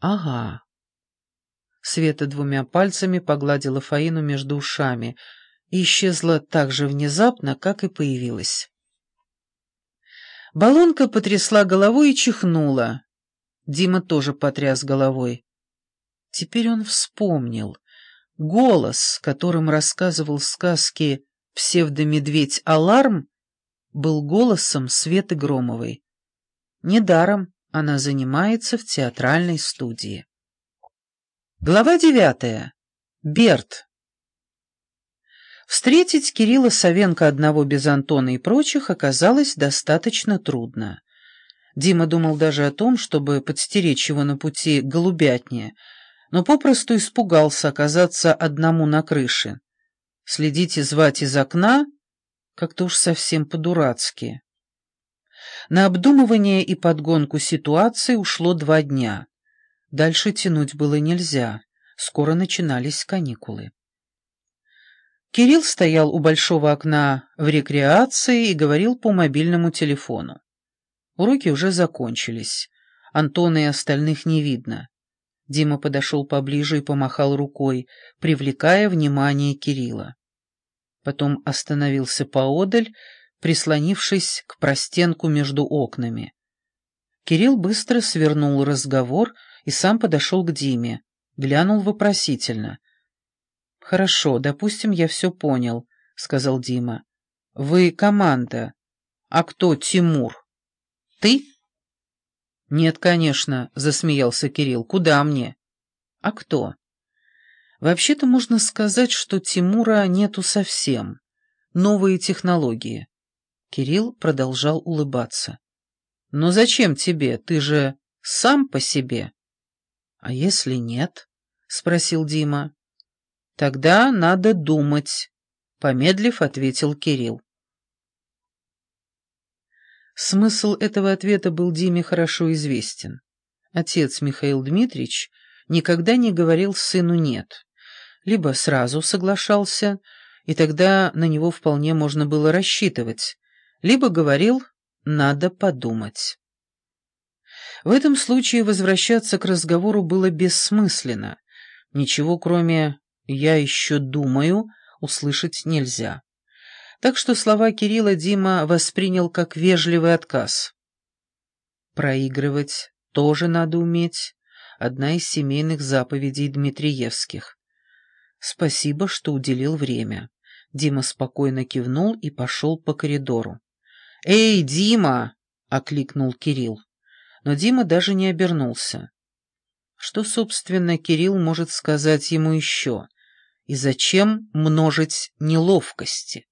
Ага. Света двумя пальцами погладила Фаину между ушами и исчезла так же внезапно, как и появилась. Балонка потрясла головой и чихнула. Дима тоже потряс головой. Теперь он вспомнил. Голос, которым рассказывал сказки «Псевдомедведь Аларм», был голосом Светы Громовой. Недаром она занимается в театральной студии. Глава девятая. Берт. Встретить Кирилла Савенко одного без Антона и прочих оказалось достаточно трудно. Дима думал даже о том, чтобы подстеречь его на пути голубятне, но попросту испугался оказаться одному на крыше. Следить и звать из окна как-то уж совсем по-дурацки. На обдумывание и подгонку ситуации ушло два дня. Дальше тянуть было нельзя, скоро начинались каникулы. Кирилл стоял у большого окна в рекреации и говорил по мобильному телефону. Уроки уже закончились. Антона и остальных не видно. Дима подошел поближе и помахал рукой, привлекая внимание Кирилла. Потом остановился поодаль, прислонившись к простенку между окнами. Кирилл быстро свернул разговор и сам подошел к Диме, глянул вопросительно. «Хорошо, допустим, я все понял», — сказал Дима. «Вы команда. А кто Тимур? Ты?» «Нет, конечно», — засмеялся Кирилл. «Куда мне?» «А кто?» «Вообще-то можно сказать, что Тимура нету совсем. Новые технологии». Кирилл продолжал улыбаться. «Но зачем тебе? Ты же сам по себе». «А если нет?» — спросил Дима. «Тогда надо думать», — помедлив ответил Кирилл. Смысл этого ответа был Диме хорошо известен. Отец Михаил Дмитриевич никогда не говорил сыну «нет». Либо сразу соглашался, и тогда на него вполне можно было рассчитывать, либо говорил «надо подумать». В этом случае возвращаться к разговору было бессмысленно. Ничего, кроме «я еще думаю», услышать нельзя. Так что слова Кирилла Дима воспринял как вежливый отказ. Проигрывать тоже надо уметь. Одна из семейных заповедей Дмитриевских. Спасибо, что уделил время. Дима спокойно кивнул и пошел по коридору. «Эй, Дима!» — окликнул Кирилл. Но Дима даже не обернулся. Что, собственно, Кирилл может сказать ему еще? И зачем множить неловкости?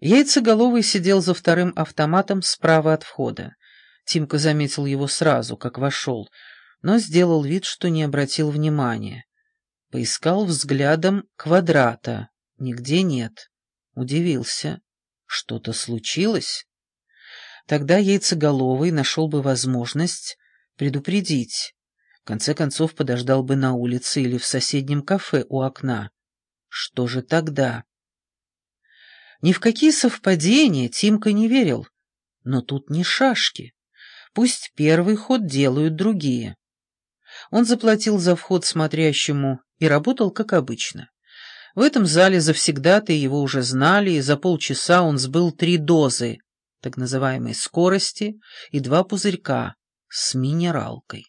Яйцеголовый сидел за вторым автоматом справа от входа. Тимка заметил его сразу, как вошел, но сделал вид, что не обратил внимания. Поискал взглядом квадрата. Нигде нет. Удивился. Что-то случилось? Тогда яйцеголовый нашел бы возможность предупредить. В конце концов, подождал бы на улице или в соседнем кафе у окна. Что же тогда? Ни в какие совпадения Тимка не верил. Но тут не шашки. Пусть первый ход делают другие. Он заплатил за вход смотрящему и работал как обычно. В этом зале завсегда-то его уже знали, и за полчаса он сбыл три дозы так называемой скорости и два пузырька с минералкой.